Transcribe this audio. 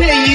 pay